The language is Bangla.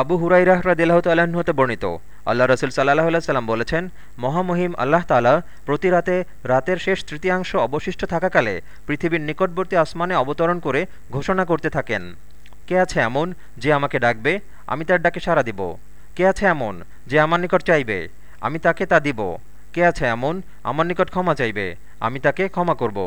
আবু হুরাইরাহ রাদিল্লাহ তাল্লাহ্ন হতে বর্ণিত। আল্লাহ রসুল সাল্লাহ সাল্লাম বলেছেন, মহামহিম আল্লাহ তালা প্রতি রাতে রাতের শেষ তৃতীয়াংশ অবশিষ্ট থাকাকালে পৃথিবীর নিকটবর্তী আসমানে অবতরণ করে ঘোষণা করতে থাকেন। কে আছে এমন যে আমাকে ডাকবে? আমি তার ডাকে সাড়া দিব। কে আছে এমন যে আমার নিকট চাইবে? আমি তাকে তা দিব। কে আছে এমন আমার নিকট ক্ষমা চাইবে? আমি তাকে ক্ষমা করব।